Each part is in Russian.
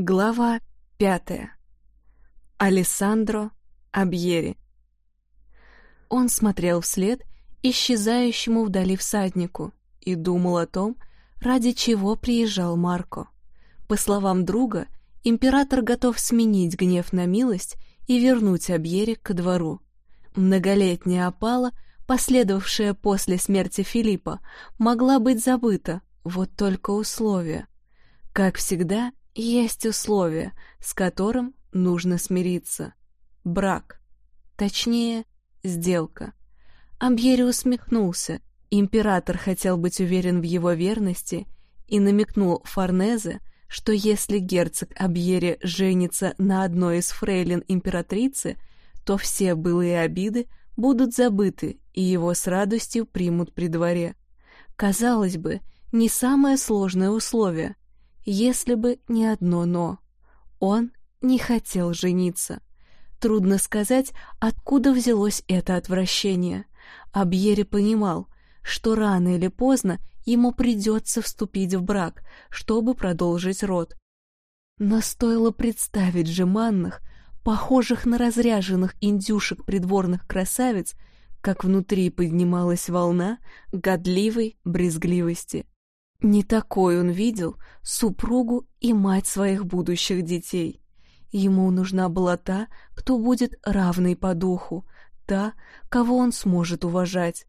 Глава пятая. Алессандро Абьери. Он смотрел вслед исчезающему вдали всаднику и думал о том, ради чего приезжал Марко. По словам друга, император готов сменить гнев на милость и вернуть Абьери ко двору. Многолетняя опала, последовавшая после смерти Филиппа, могла быть забыта, вот только условия. Как всегда, есть условие, с которым нужно смириться. Брак. Точнее, сделка. Амбьери усмехнулся. Император хотел быть уверен в его верности и намекнул Форнезе, что если герцог Абьери женится на одной из фрейлин императрицы, то все былые обиды будут забыты и его с радостью примут при дворе. Казалось бы, не самое сложное условие — если бы не одно «но». Он не хотел жениться. Трудно сказать, откуда взялось это отвращение. Абьери понимал, что рано или поздно ему придется вступить в брак, чтобы продолжить род. Но стоило представить жеманных, похожих на разряженных индюшек придворных красавиц, как внутри поднималась волна годливой брезгливости. Не такой он видел супругу и мать своих будущих детей. Ему нужна была та, кто будет равной по духу, та, кого он сможет уважать,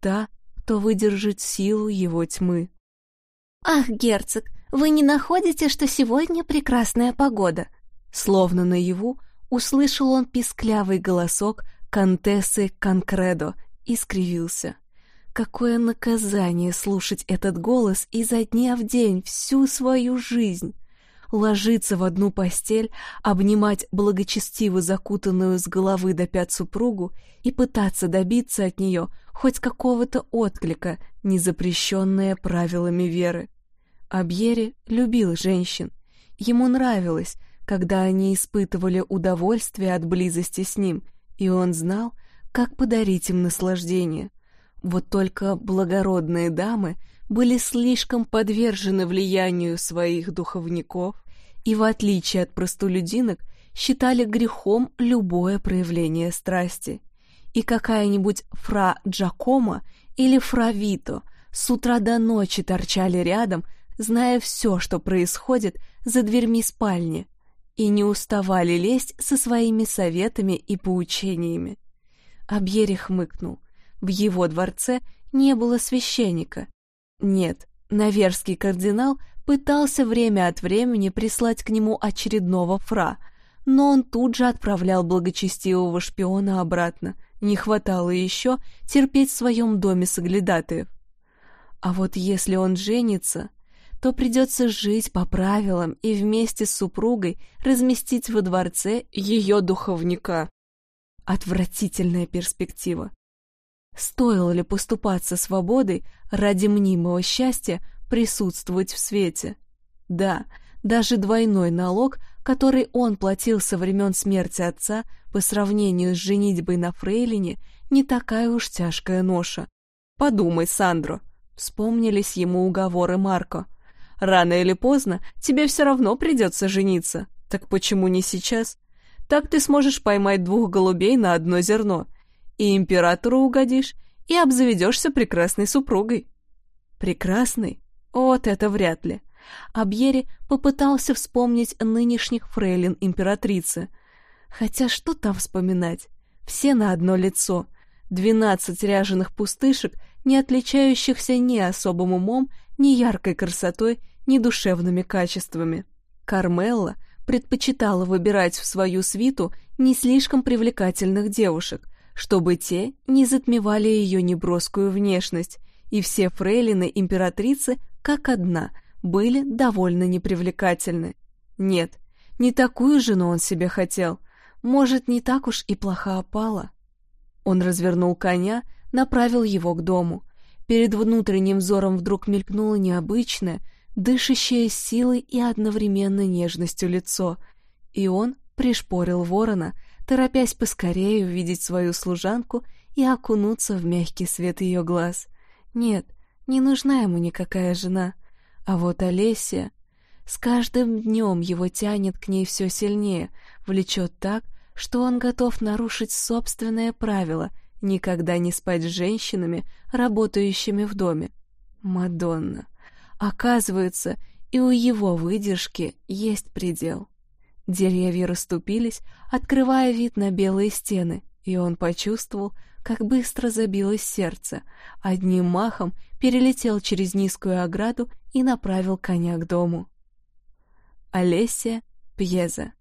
та, кто выдержит силу его тьмы. «Ах, герцог, вы не находите, что сегодня прекрасная погода?» Словно наяву услышал он писклявый голосок Кантессы Конкредо и скривился. Какое наказание слушать этот голос изо дня в день всю свою жизнь! Ложиться в одну постель, обнимать благочестиво закутанную с головы до пят супругу и пытаться добиться от нее хоть какого-то отклика, не запрещенное правилами веры. Абьери любил женщин. Ему нравилось, когда они испытывали удовольствие от близости с ним, и он знал, как подарить им наслаждение — вот только благородные дамы были слишком подвержены влиянию своих духовников и, в отличие от простолюдинок, считали грехом любое проявление страсти. И какая-нибудь фра Джакома или фра Вито с утра до ночи торчали рядом, зная все, что происходит за дверьми спальни, и не уставали лезть со своими советами и поучениями. Абьери хмыкнул — в его дворце не было священника. Нет, наверский кардинал пытался время от времени прислать к нему очередного фра, но он тут же отправлял благочестивого шпиона обратно. Не хватало еще терпеть в своем доме соглядатаев. А вот если он женится, то придется жить по правилам и вместе с супругой разместить во дворце ее духовника. Отвратительная перспектива. Стоило ли поступаться свободой ради мнимого счастья присутствовать в свете? Да, даже двойной налог, который он платил со времен смерти отца по сравнению с женитьбой на фрейлине, не такая уж тяжкая ноша. Подумай, Сандро, вспомнились ему уговоры Марко. Рано или поздно тебе все равно придется жениться. Так почему не сейчас? Так ты сможешь поймать двух голубей на одно зерно — и императору угодишь, и обзаведешься прекрасной супругой. Прекрасной? Вот это вряд ли. Абьери попытался вспомнить нынешних фрейлин императрицы. Хотя что там вспоминать? Все на одно лицо. Двенадцать ряженых пустышек, не отличающихся ни особым умом, ни яркой красотой, ни душевными качествами. Кармелла предпочитала выбирать в свою свиту не слишком привлекательных девушек, чтобы те не затмевали ее неброскую внешность, и все фрейлины императрицы, как одна, были довольно непривлекательны. Нет, не такую жену он себе хотел. Может, не так уж и плоха опала. Он развернул коня, направил его к дому. Перед внутренним взором вдруг мелькнуло необычное, дышащее силой и одновременно нежностью лицо, и он пришпорил ворона, торопясь поскорее увидеть свою служанку и окунуться в мягкий свет ее глаз. Нет, не нужна ему никакая жена. А вот Олеся... С каждым днем его тянет к ней все сильнее, влечет так, что он готов нарушить собственное правило никогда не спать с женщинами, работающими в доме. Мадонна. Оказывается, и у его выдержки есть предел. Деревья расступились, открывая вид на белые стены, и он почувствовал, как быстро забилось сердце, одним махом перелетел через низкую ограду и направил коня к дому. Олеся Пьеза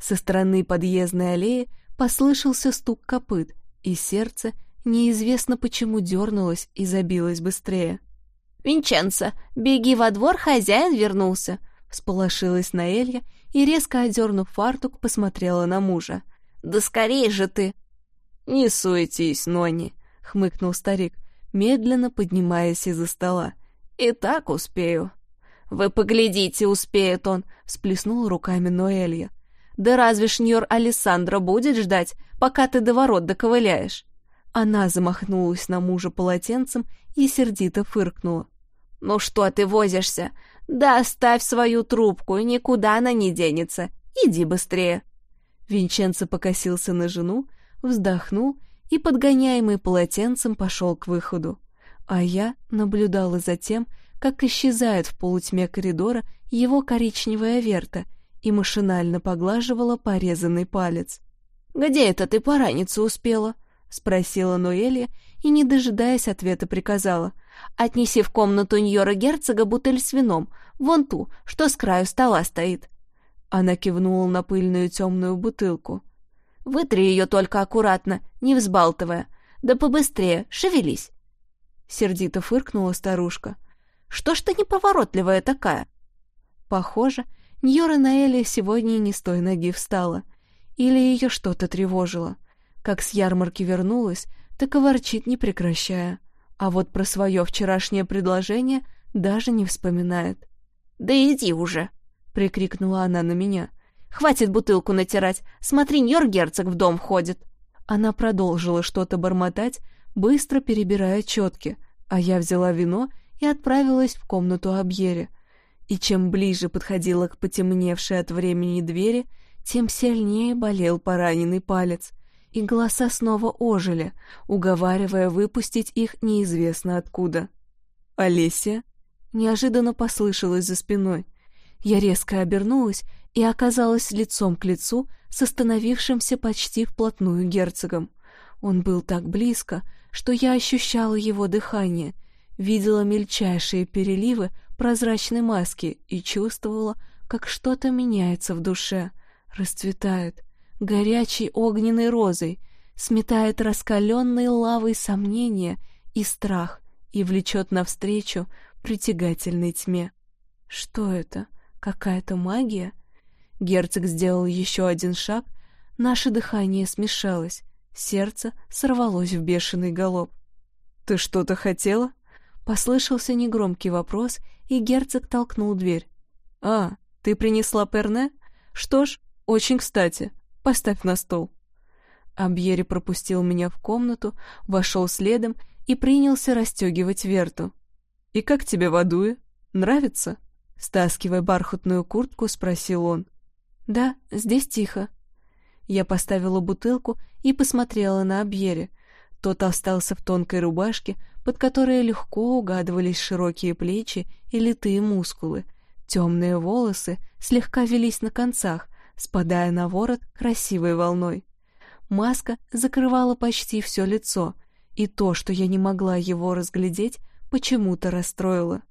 Со стороны подъездной аллеи послышался стук копыт, и сердце неизвестно почему дернулось и забилось быстрее. «Винченцо, беги во двор, хозяин вернулся!» Всполошилась Наэлья и, резко одернув фартук, посмотрела на мужа. «Да скорее же ты!» «Не суетись, Нони!» — хмыкнул старик, медленно поднимаясь из-за стола. «И так успею». «Вы поглядите, успеет он!» — всплеснула руками Ноэлья. «Да разве шньор Алессандро будет ждать, пока ты до ворот доковыляешь?» Она замахнулась на мужа полотенцем и сердито фыркнула. «Ну что ты возишься? Да оставь свою трубку, никуда она не денется. Иди быстрее!» Винченцо покосился на жену, вздохнул и, подгоняемый полотенцем, пошел к выходу. А я наблюдала за тем, как исчезает в полутьме коридора его коричневая верта и машинально поглаживала порезанный палец. «Где это ты пораниться успела?» — спросила Ноэлия и, не дожидаясь ответа, приказала. Отнеси в комнату Ньора герцога бутыль с вином, вон ту, что с краю стола стоит». Она кивнула на пыльную темную бутылку. «Вытри ее только аккуратно, не взбалтывая. Да побыстрее, шевелись». Сердито фыркнула старушка. «Что ж ты неповоротливая такая?» Похоже, Ньора Наэля сегодня не с той ноги встала. Или ее что-то тревожило. Как с ярмарки вернулась, так и ворчит, не прекращая а вот про свое вчерашнее предложение даже не вспоминает. «Да иди уже!» — прикрикнула она на меня. «Хватит бутылку натирать, смотри, Ньор-герцог в дом ходит!» Она продолжила что-то бормотать, быстро перебирая четки, а я взяла вино и отправилась в комнату Абьере. И чем ближе подходила к потемневшей от времени двери, тем сильнее болел пораненный палец — и голоса снова ожили, уговаривая выпустить их неизвестно откуда. «Олеся?» неожиданно послышалось за спиной. Я резко обернулась и оказалась лицом к лицу с остановившимся почти вплотную герцогом. Он был так близко, что я ощущала его дыхание, видела мельчайшие переливы прозрачной маски и чувствовала, как что-то меняется в душе, расцветает, горячей огненной розой, сметает раскаленной лавой сомнения и страх и влечет навстречу притягательной тьме. Что это? Какая-то магия? Герцог сделал еще один шаг, наше дыхание смешалось, сердце сорвалось в бешеный галоп. «Ты что-то хотела?» Послышался негромкий вопрос, и герцог толкнул дверь. «А, ты принесла перне? Что ж, очень кстати. Поставь на стол». Абьери пропустил меня в комнату, вошел следом и принялся расстегивать верту. «И как тебе в Адуе? Нравится?» Стаскивая бархатную куртку, спросил он. «Да, здесь тихо». Я поставила бутылку и посмотрела на Абьере. Тот остался в тонкой рубашке, под которой легко угадывались широкие плечи и литые мускулы. Темные волосы слегка велись на концах, спадая на ворот красивой волной. Маска закрывала почти все лицо, и то, что я не могла его разглядеть, почему-то расстроило.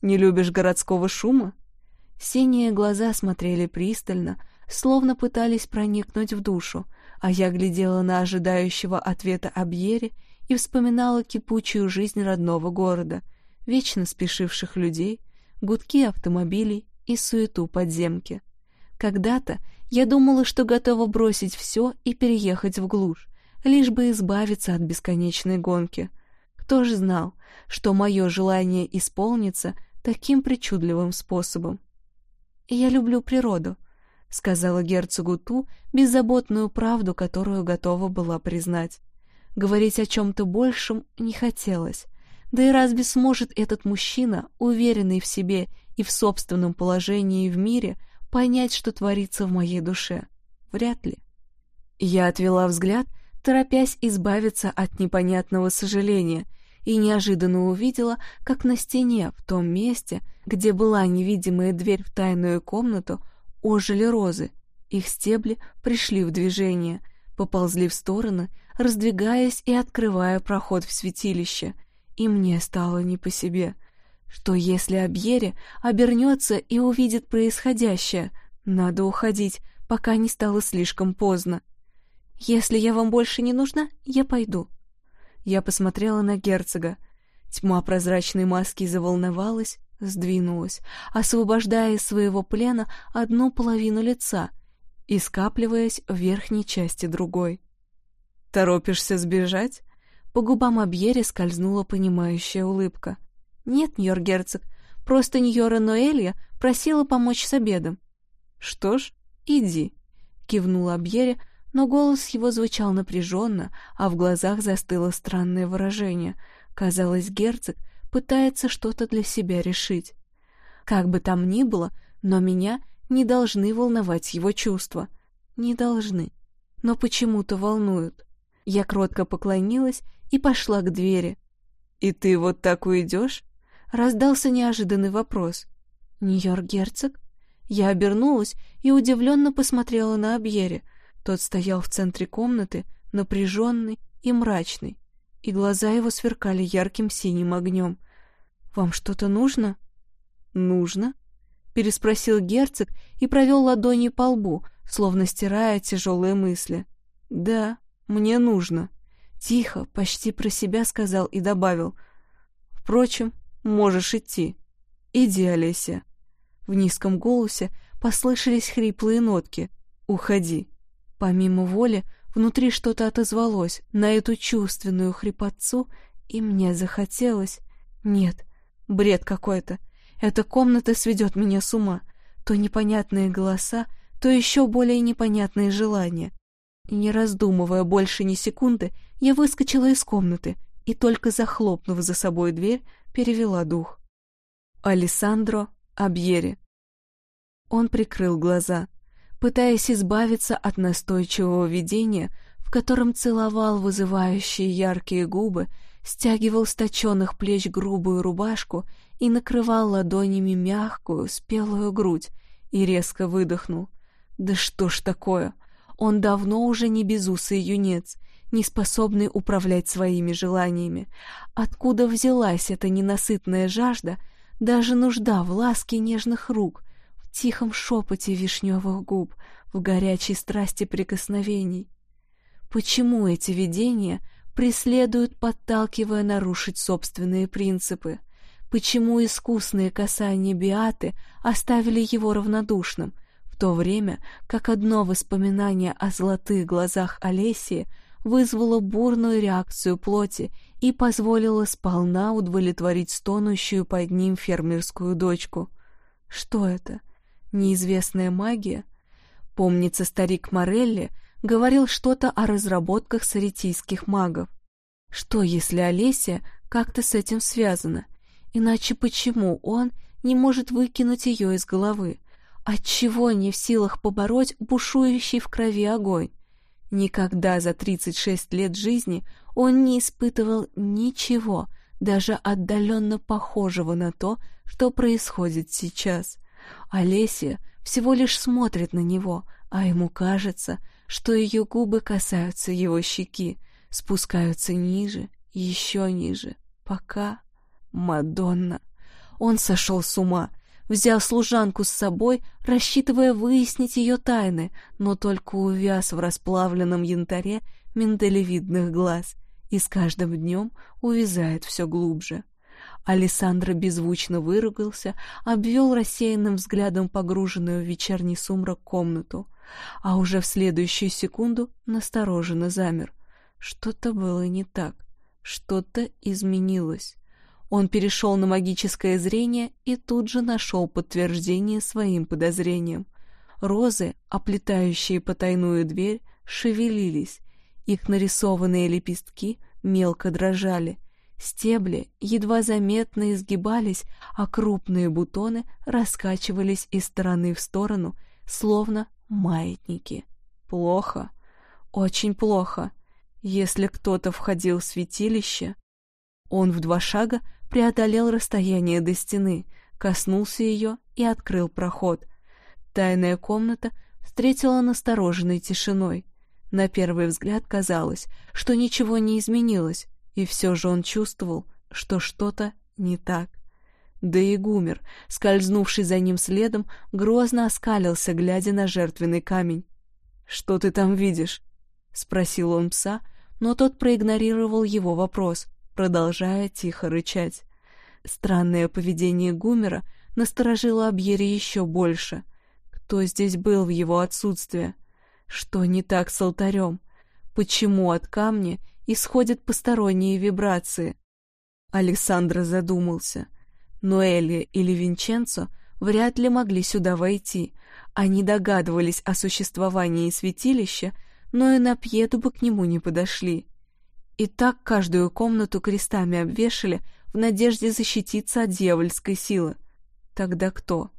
«Не любишь городского шума?» Синие глаза смотрели пристально, словно пытались проникнуть в душу, а я глядела на ожидающего ответа Абьере и вспоминала кипучую жизнь родного города, вечно спешивших людей, гудки автомобилей и суету подземки. Когда-то я думала, что готова бросить все и переехать в глушь, лишь бы избавиться от бесконечной гонки. Кто ж знал, что мое желание исполнится таким причудливым способом? «Я люблю природу», — сказала герцогу ту беззаботную правду, которую готова была признать. Говорить о чем-то большем не хотелось. Да и разве сможет этот мужчина, уверенный в себе и в собственном положении в мире понять, что творится в моей душе? Вряд ли. Я отвела взгляд, торопясь избавиться от непонятного сожаления, и неожиданно увидела, как на стене, в том месте, где была невидимая дверь в тайную комнату, ожили розы. Их стебли пришли в движение, поползли в стороны, раздвигаясь и открывая проход в святилище. И мне стало не по себе. Что если Абьере обернется и увидит происходящее? Надо уходить, пока не стало слишком поздно. «Если я вам больше не нужна, я пойду». Я посмотрела на герцога. Тьма прозрачной маски заволновалась, сдвинулась, освобождая из своего плена одну половину лица и скапливаясь в верхней части другой. «Торопишься сбежать?» По губам Абьери скользнула понимающая улыбка. «Нет, Ньор-герцог, просто Ньора Ноэлья просила помочь с обедом». «Что ж, иди», — кивнула Абьере, но голос его звучал напряженно, а в глазах застыло странное выражение. Казалось, герцог пытается что-то для себя решить. Как бы там ни было, но меня не должны волновать его чувства. Не должны. Но почему-то волнуют. Я кротко поклонилась и пошла к двери. «И ты вот так уйдешь?» Раздался неожиданный вопрос. «Нью-Йорк герцог?» Я обернулась и удивленно посмотрела на Абьере, тот стоял в центре комнаты, напряженный и мрачный, и глаза его сверкали ярким синим огнем. «Вам что-то нужно?» «Нужно?» — переспросил герцог и провел ладонью по лбу, словно стирая тяжелые мысли. «Да, мне нужно». Тихо, почти про себя сказал и добавил. «Впрочем, можешь идти. Иди, Олеся». В низком голосе послышались хриплые нотки. «Уходи». Помимо воли, внутри что-то отозвалось на эту чувственную хрипотцу, и мне захотелось... Нет, бред какой-то. Эта комната сведет меня с ума. То непонятные голоса, то еще более непонятные желания. Не раздумывая больше ни секунды, я выскочила из комнаты и, только захлопнув за собой дверь, перевела дух. Алессандро Абьери. Он прикрыл глаза пытаясь избавиться от настойчивого видения, в котором целовал вызывающие яркие губы, стягивал с точенных плеч грубую рубашку и накрывал ладонями мягкую, спелую грудь, и резко выдохнул. «Да что ж такое? Он давно уже не безусый юнец, не способный управлять своими желаниями. Откуда взялась эта ненасытная жажда, даже нужда в ласке нежных рук, тихом шепоте вишневых губ, в горячей страсти прикосновений. Почему эти видения преследуют, подталкивая нарушить собственные принципы? Почему искусные касания Биаты оставили его равнодушным, в то время как одно воспоминание о золотых глазах Олесии вызвало бурную реакцию плоти и позволило сполна удовлетворить стонущую под ним фермерскую дочку? Что это? — Неизвестная магия? Помнится, старик Морелли говорил что-то о разработках саритийских магов. Что, если Олеся как-то с этим связана? Иначе почему он не может выкинуть ее из головы? Отчего не в силах побороть бушующий в крови огонь? Никогда за 36 лет жизни он не испытывал ничего, даже отдаленно похожего на то, что происходит сейчас. Олеся всего лишь смотрит на него, а ему кажется, что ее губы касаются его щеки, спускаются ниже, еще ниже, пока... Мадонна! Он сошел с ума, взял служанку с собой, рассчитывая выяснить ее тайны, но только увяз в расплавленном янтаре миндалевидных глаз и с каждым днем увязает все глубже. Александра беззвучно выругался, обвел рассеянным взглядом погруженную в вечерний сумрак комнату, а уже в следующую секунду настороженно замер. Что-то было не так, что-то изменилось. Он перешел на магическое зрение и тут же нашел подтверждение своим подозрениям. Розы, оплетающие потайную дверь, шевелились, их нарисованные лепестки мелко дрожали — Стебли едва заметно изгибались, а крупные бутоны раскачивались из стороны в сторону, словно маятники. Плохо, очень плохо. Если кто-то входил в святилище, он в два шага преодолел расстояние до стены, коснулся ее и открыл проход. Тайная комната встретила настороженной тишиной. На первый взгляд казалось, что ничего не изменилось, и все же он чувствовал, что что-то не так. Да и Гумер, скользнувший за ним следом, грозно оскалился, глядя на жертвенный камень. «Что ты там видишь?» — спросил он пса, но тот проигнорировал его вопрос, продолжая тихо рычать. Странное поведение Гумера насторожило Абьери еще больше. Кто здесь был в его отсутствие? Что не так с алтарем? Почему от камня исходят посторонние вибрации? Александр задумался. Ноэлия или Винченцо вряд ли могли сюда войти. Они догадывались о существовании святилища, но и на пьеду бы к нему не подошли. И так каждую комнату крестами обвешали в надежде защититься от дьявольской силы. Тогда кто?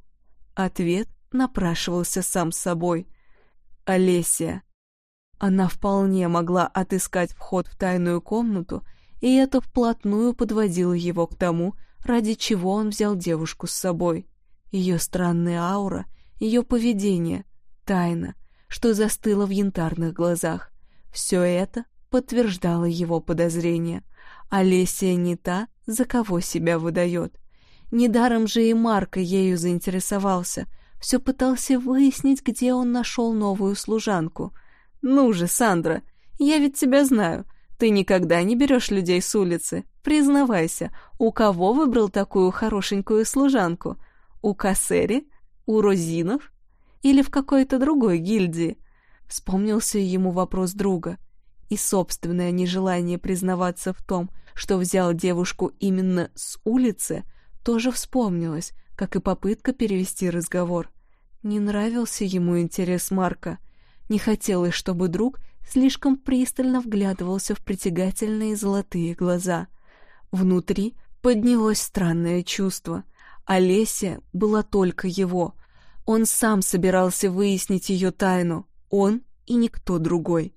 Ответ напрашивался сам собой. Олесия. Она вполне могла отыскать вход в тайную комнату, и это вплотную подводило его к тому, ради чего он взял девушку с собой. Ее странная аура, ее поведение, тайна, что застыло в янтарных глазах. Все это подтверждало его подозрения. Олесия не та, за кого себя выдает. Недаром же и Марко ею заинтересовался, все пытался выяснить, где он нашел новую служанку. «Ну же, Сандра, я ведь тебя знаю, ты никогда не берешь людей с улицы. Признавайся, у кого выбрал такую хорошенькую служанку? У Кассери? У Розинов? Или в какой-то другой гильдии?» Вспомнился ему вопрос друга. И собственное нежелание признаваться в том, что взял девушку именно с улицы, тоже вспомнилось, как и попытка перевести разговор. Не нравился ему интерес Марка. Не хотелось, чтобы друг слишком пристально вглядывался в притягательные золотые глаза. Внутри поднялось странное чувство. Олеся была только его. Он сам собирался выяснить ее тайну. Он и никто другой.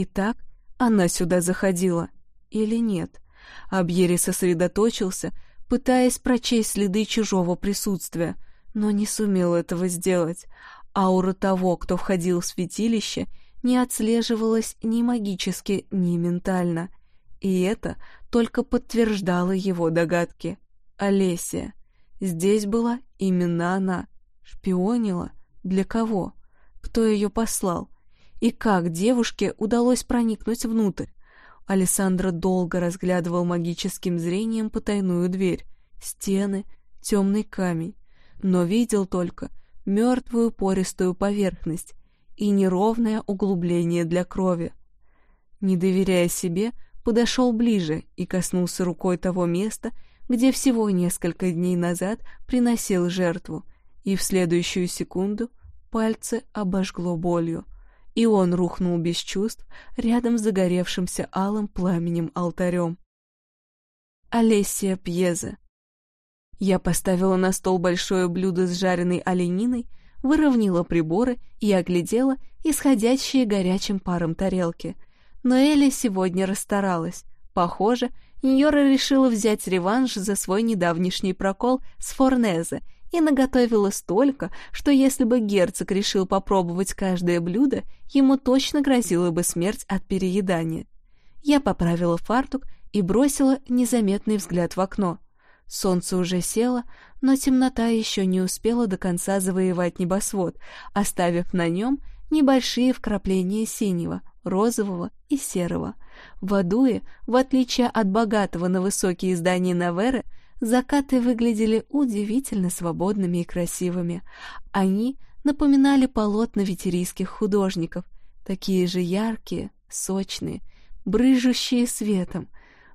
Итак, она сюда заходила. Или нет? Абьери сосредоточился, пытаясь прочесть следы чужого присутствия, но не сумел этого сделать. Аура того, кто входил в святилище, не отслеживалась ни магически, ни ментально. И это только подтверждало его догадки. Олеся. Здесь была именно она. Шпионила? Для кого? Кто ее послал? И как девушке удалось проникнуть внутрь? Александра долго разглядывал магическим зрением потайную дверь, стены, темный камень, но видел только мертвую пористую поверхность и неровное углубление для крови. Не доверяя себе, подошел ближе и коснулся рукой того места, где всего несколько дней назад приносил жертву, и в следующую секунду пальцы обожгло болью — и он рухнул без чувств рядом с загоревшимся алым пламенем алтарем. Олесия Пьезе. Я поставила на стол большое блюдо с жареной олениной, выровняла приборы и оглядела исходящие горячим паром тарелки. Но Эля сегодня расстаралась. Похоже, Ньора решила взять реванш за свой недавнешний прокол с Форнезе и наготовила столько, что если бы герцог решил попробовать каждое блюдо, ему точно грозила бы смерть от переедания. Я поправила фартук и бросила незаметный взгляд в окно. Солнце уже село, но темнота еще не успела до конца завоевать небосвод, оставив на нем небольшие вкрапления синего, розового и серого. В Адуе, в отличие от богатого на высокие здания Наверы, закаты выглядели удивительно свободными и красивыми. Они напоминали полотна ветерийских художников, такие же яркие, сочные, брыжущие светом,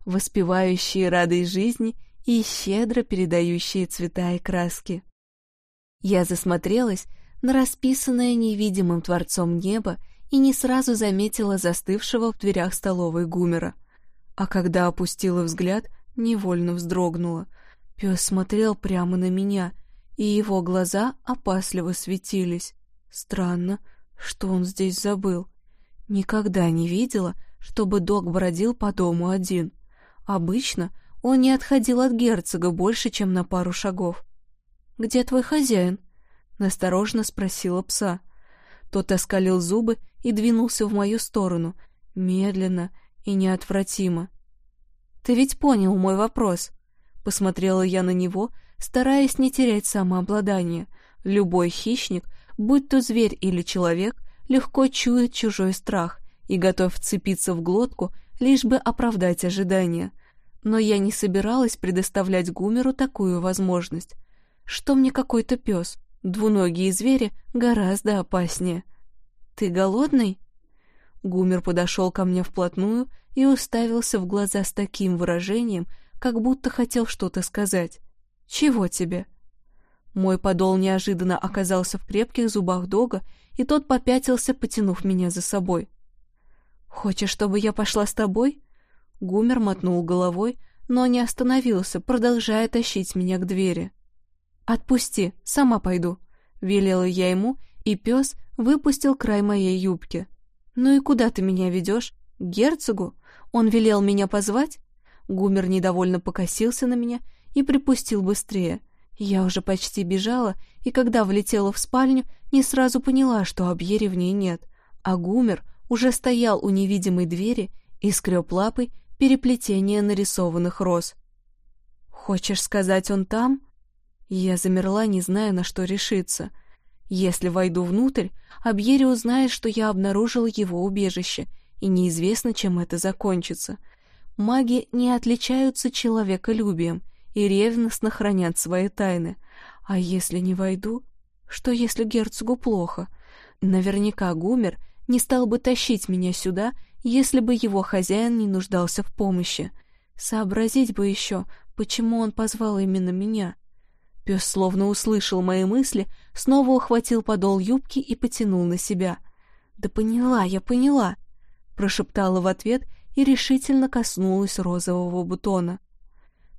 воспевающие радость жизни и щедро передающие цвета и краски. Я засмотрелась на расписанное невидимым творцом небо и не сразу заметила застывшего в дверях столовой гумера. а когда опустила взгляд, невольно вздрогнула. Пес смотрел прямо на меня, и его глаза опасливо светились. Странно, что он здесь забыл. Никогда не видела, чтобы док бродил по дому один. Обычно он не отходил от герцога больше, чем на пару шагов. «Где твой хозяин?» — насторожно спросила пса. Тот оскалил зубы и двинулся в мою сторону, медленно и неотвратимо. «Ты ведь понял мой вопрос?» Посмотрела я на него, стараясь не терять самообладание. Любой хищник, будь то зверь или человек, легко чует чужой страх и готов вцепиться в глотку, лишь бы оправдать ожидания. Но я не собиралась предоставлять Гумеру такую возможность. Что мне какой-то пес? Двуногие звери гораздо опаснее. «Ты голодный?» Гумер подошел ко мне вплотную и уставился в глаза с таким выражением, как будто хотел что-то сказать. «Чего тебе?» Мой подол неожиданно оказался в крепких зубах Дога, и тот попятился, потянув меня за собой. «Хочешь, чтобы я пошла с тобой?» Гумер мотнул головой, но не остановился, продолжая тащить меня к двери. «Отпусти, сама пойду», — велела я ему, и пес выпустил край моей юбки. «Ну и куда ты меня ведешь? К герцогу? Он велел меня позвать?» Гумер недовольно покосился на меня и припустил быстрее — я уже почти бежала, и когда влетела в спальню, не сразу поняла, что Абьери в ней нет, а Гумер уже стоял у невидимой двери и скреб лапой переплетение нарисованных роз. «Хочешь сказать, он там?» Я замерла, не зная, на что решиться. Если войду внутрь, Абьери узнает, что я обнаружила его убежище, и неизвестно, чем это закончится. Маги не отличаются человеколюбием — и ревностно хранят свои тайны. А если не войду? Что если герцогу плохо? Наверняка Гумер не стал бы тащить меня сюда, если бы его хозяин не нуждался в помощи. Сообразить бы еще, почему он позвал именно меня. Пес словно услышал мои мысли, снова ухватил подол юбки и потянул на себя. «Да поняла, я поняла!» Прошептала в ответ и решительно коснулась розового бутона.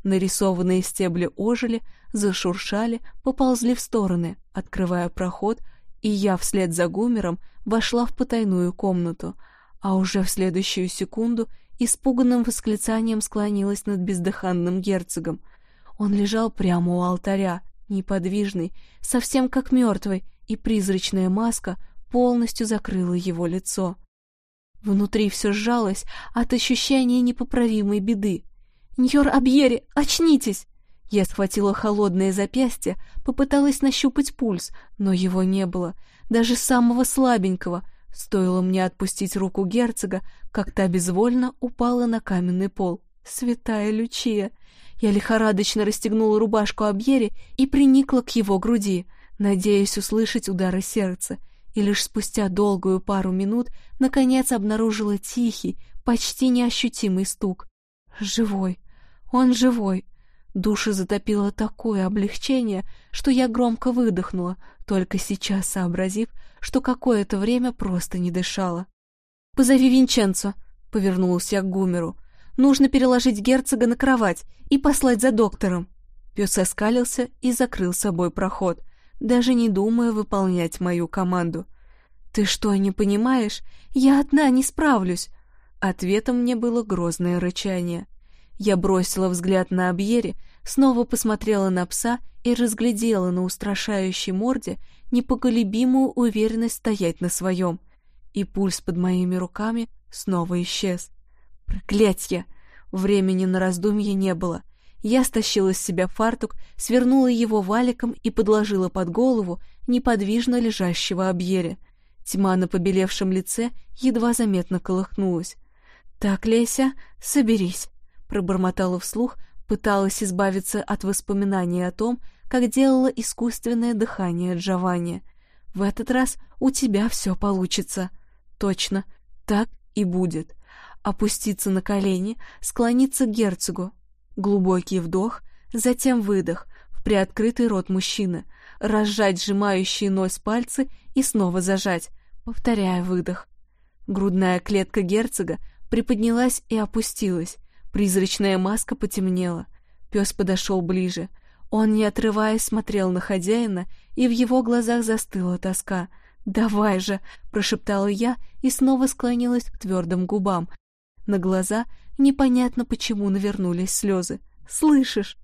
Нарисованные стебли ожили, зашуршали, поползли в стороны, открывая проход, и я вслед за Гумером вошла в потайную комнату, а уже в следующую секунду испуганным восклицанием склонилась над бездыханным герцогом. Он лежал прямо у алтаря, неподвижный, совсем как мертвый, и призрачная маска полностью закрыла его лицо. Внутри все сжалось от ощущения непоправимой беды. «Ньор Абьери, очнитесь!» Я схватила холодное запястье, попыталась нащупать пульс, но его не было, даже самого слабенького. Стоило мне отпустить руку герцога, как та безвольно упала на каменный пол. Святая Лючия! Я лихорадочно расстегнула рубашку Абьери и приникла к его груди, надеясь услышать удары сердца, и лишь спустя долгую пару минут наконец обнаружила тихий, почти неощутимый стук. Живой. Он живой. Души затопило такое облегчение, что я громко выдохнула, только сейчас сообразив, что какое-то время просто не дышала. «Позови Винченцо», — повернулась я к Гумеру. «Нужно переложить герцога на кровать и послать за доктором». Пес оскалился и закрыл собой проход, даже не думая выполнять мою команду. «Ты что, не понимаешь? Я одна не справлюсь!» Ответом мне было грозное рычание. Я бросила взгляд на Абьери, снова посмотрела на пса и разглядела на устрашающей морде непоколебимую уверенность стоять на своем. И пульс под моими руками снова исчез. Проклятье! Времени на раздумье не было. Я стащила с себя фартук, свернула его валиком и подложила под голову неподвижно лежащего Абьери. Тьма на побелевшем лице едва заметно колыхнулась. «Так, Леся, соберись пробормотала вслух, пыталась избавиться от воспоминаний о том, как делала искусственное дыхание Джованни. В этот раз у тебя все получится. Точно, так и будет. Опуститься на колени, склониться к герцогу. Глубокий вдох, затем выдох в приоткрытый рот мужчины, разжать сжимающие нос пальцы и снова зажать, повторяя выдох. Грудная клетка герцога приподнялась и опустилась, Призрачная маска потемнела. Пес подошел ближе. Он, не отрываясь, смотрел на хозяина, и в его глазах застыла тоска. «Давай же!» — прошептала я и снова склонилась к твердым губам. На глаза непонятно почему навернулись слезы. «Слышишь?»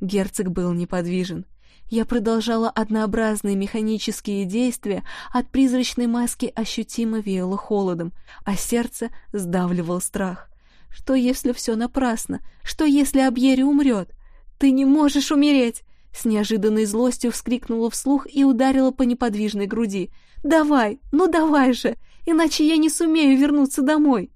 Герцог был неподвижен. Я продолжала однообразные механические действия, от призрачной маски ощутимо веяло холодом, а сердце сдавливал страх. Что если все напрасно? Что если Абьери умрет? Ты не можешь умереть! С неожиданной злостью вскрикнула вслух и ударила по неподвижной груди. «Давай, ну давай же, иначе я не сумею вернуться домой!»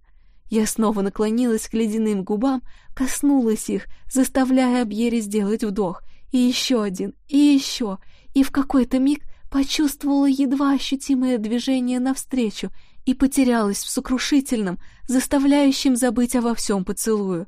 Я снова наклонилась к ледяным губам, коснулась их, заставляя Абьери сделать вдох. И еще один, и еще. И в какой-то миг почувствовала едва ощутимое движение навстречу и потерялась в сокрушительном, заставляющем забыть обо всем поцелую.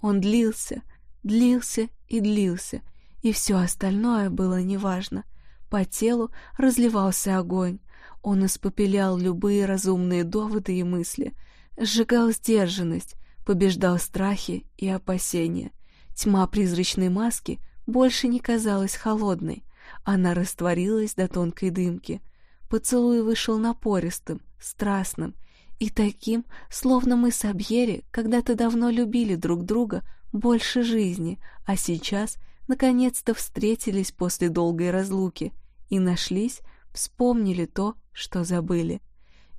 Он длился, длился и длился, и все остальное было неважно. По телу разливался огонь. Он испопелял любые разумные доводы и мысли, сжигал сдержанность, побеждал страхи и опасения. Тьма призрачной маски больше не казалась холодной. Она растворилась до тонкой дымки. Поцелуй вышел напористым, страстным и таким, словно мы с Абьери когда-то давно любили друг друга больше жизни, а сейчас наконец-то встретились после долгой разлуки и нашлись, вспомнили то, что забыли.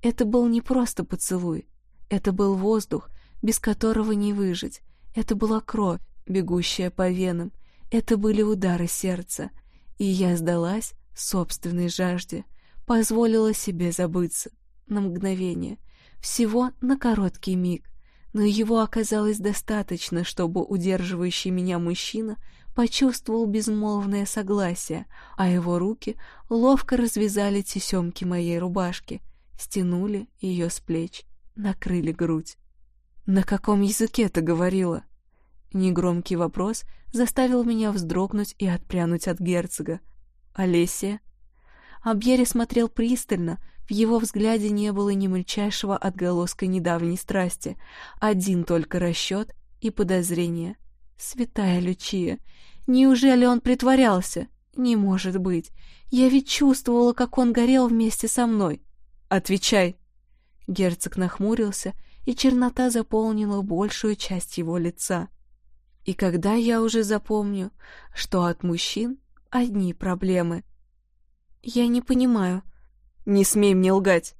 Это был не просто поцелуй, это был воздух, без которого не выжить, это была кровь, бегущая по венам, это были удары сердца, и я сдалась собственной жажде, позволила себе забыться. На мгновение, всего на короткий миг, но его оказалось достаточно, чтобы удерживающий меня мужчина почувствовал безмолвное согласие, а его руки ловко развязали тесемки моей рубашки, стянули ее с плеч, накрыли грудь. «На каком языке ты говорила?» Негромкий вопрос заставил меня вздрогнуть и отпрянуть от герцога. «Олесия?» Абьери смотрел пристально, в его взгляде не было ни мельчайшего отголоска недавней страсти, один только расчет и подозрение. Святая Лючия, неужели он притворялся? Не может быть. Я ведь чувствовала, как он горел вместе со мной. Отвечай. Герцог нахмурился, и чернота заполнила большую часть его лица. И когда я уже запомню, что от мужчин одни проблемы? Я не понимаю. Не смей мне лгать.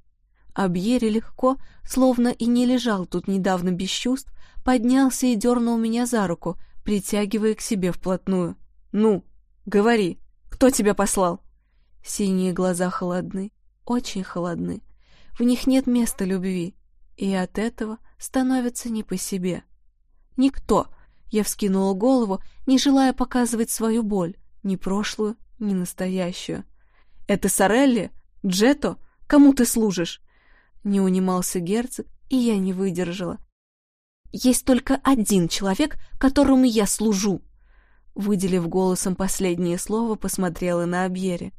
Абьери легко, словно и не лежал тут недавно без чувств, поднялся и дернул меня за руку, притягивая к себе вплотную. «Ну, говори, кто тебя послал?» Синие глаза холодны, очень холодны. В них нет места любви, и от этого становится не по себе. «Никто!» Я вскинула голову, не желая показывать свою боль, ни прошлую, ни настоящую. «Это Сорелли? Джето? Кому ты служишь?» Не унимался герцог, и я не выдержала. «Есть только один человек, которому я служу!» Выделив голосом последнее слово, посмотрела на Абьере.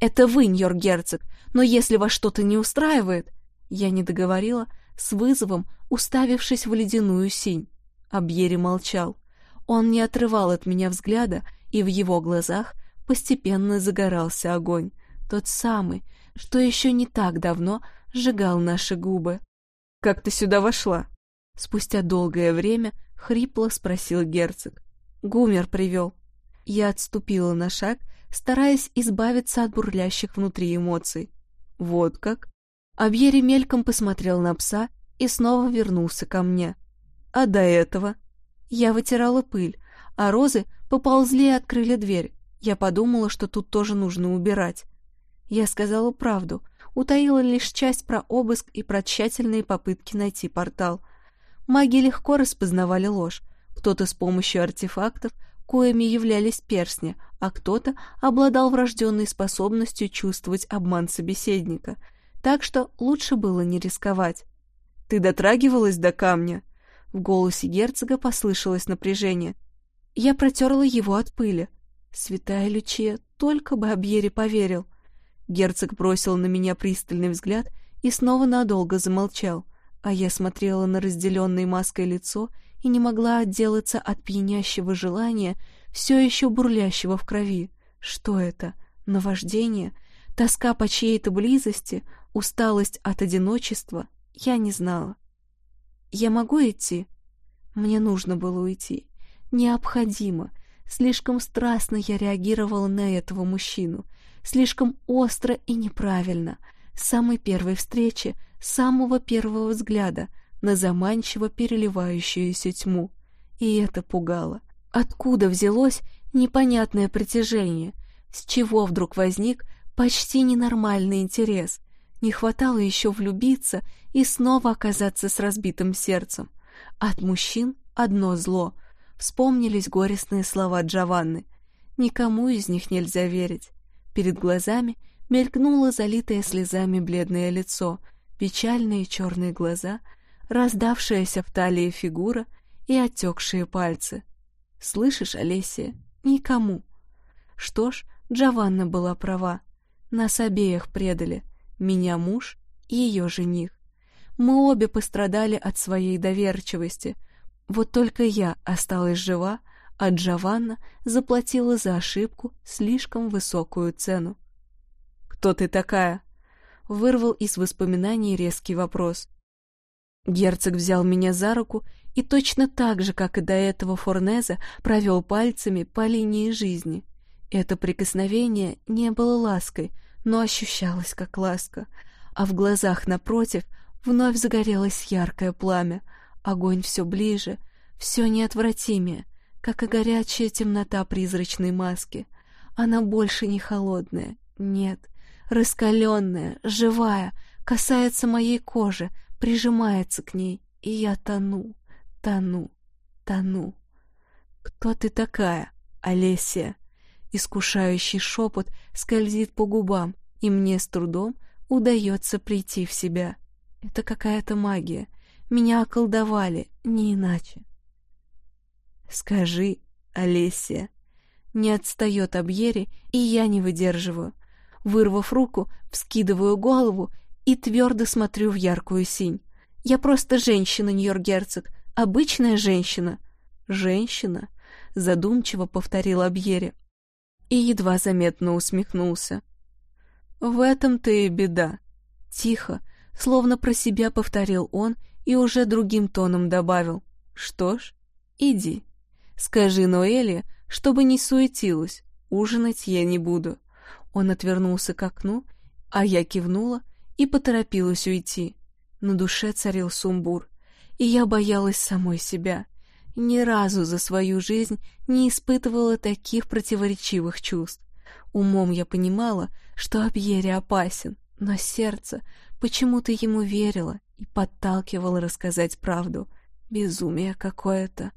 «Это вы, Ньор-герцог, но если вас что-то не устраивает...» Я не договорила, с вызовом уставившись в ледяную синь. Абьери молчал. Он не отрывал от меня взгляда, и в его глазах постепенно загорался огонь. Тот самый, что еще не так давно сжигал наши губы. «Как ты сюда вошла?» Спустя долгое время хрипло спросил герцог. Гумер привел. Я отступила на шаг, стараясь избавиться от бурлящих внутри эмоций. «Вот как?» Абьери мельком посмотрел на пса и снова вернулся ко мне. А до этого я вытирала пыль, а розы поползли и открыли дверь. Я подумала, что тут тоже нужно убирать. Я сказала правду, утаила лишь часть про обыск и про тщательные попытки найти портал. Маги легко распознавали ложь. Кто-то с помощью артефактов, коими являлись перстни, а кто-то обладал врожденной способностью чувствовать обман собеседника. Так что лучше было не рисковать. «Ты дотрагивалась до камня?» В голосе герцога послышалось напряжение. Я протерла его от пыли. Святая Лючия, только бы Абьери поверил. Герцог бросил на меня пристальный взгляд и снова надолго замолчал, а я смотрела на разделенное маской лицо и не могла отделаться от пьянящего желания, все еще бурлящего в крови. Что это? Наваждение? Тоска по чьей-то близости? Усталость от одиночества? Я не знала. «Я могу идти?» Мне нужно было уйти. Необходимо. Слишком страстно я реагировала на этого мужчину. Слишком остро и неправильно. С самой первой встречи, с самого первого взгляда на заманчиво переливающуюся тьму. И это пугало. Откуда взялось непонятное притяжение? С чего вдруг возник почти ненормальный интерес? Не хватало еще влюбиться и снова оказаться с разбитым сердцем. От мужчин одно зло. Вспомнились горестные слова Джованны. Никому из них нельзя верить. Перед глазами мелькнуло залитое слезами бледное лицо, печальные черные глаза, раздавшаяся в талии фигура и отекшие пальцы. «Слышишь, Олесия? Никому». Что ж, Джованна была права. Нас обеих предали. Меня муж и ее жених. Мы обе пострадали от своей доверчивости. Вот только я осталась жива, а Джованна заплатила за ошибку слишком высокую цену. «Кто ты такая?» — вырвал из воспоминаний резкий вопрос. Герцог взял меня за руку и точно так же, как и до этого Форнеза, провел пальцами по линии жизни. Это прикосновение не было лаской, но ощущалось как ласка, а в глазах напротив вновь загорелось яркое пламя, огонь все ближе, все неотвратимее, как и горячая темнота призрачной маски. Она больше не холодная, нет, раскаленная, живая, касается моей кожи, прижимается к ней, и я тону, тону, тону. «Кто ты такая, Олесия?» Искушающий шепот скользит по губам, и мне с трудом удается прийти в себя. Это какая-то магия. Меня околдовали, не иначе. «Скажи, Олесия». Не отстает Абьери, и я не выдерживаю. Вырвав руку, вскидываю голову и твердо смотрю в яркую синь. Я просто женщина, Нью-Йорк-герцог, обычная женщина. Женщина? Задумчиво повторил Абьери и едва заметно усмехнулся. В этом-то и беда. Тихо, словно про себя повторил он и уже другим тоном добавил. Что ж, иди. Скажи Ноэле, чтобы не суетилась, ужинать я не буду. Он отвернулся к окну, а я кивнула и поторопилась уйти. На душе царил сумбур, и я боялась самой себя. Ни разу за свою жизнь не испытывала таких противоречивых чувств. Умом я понимала, что Абьери опасен, но сердце почему-то ему верило и подталкивало рассказать правду. Безумие какое-то.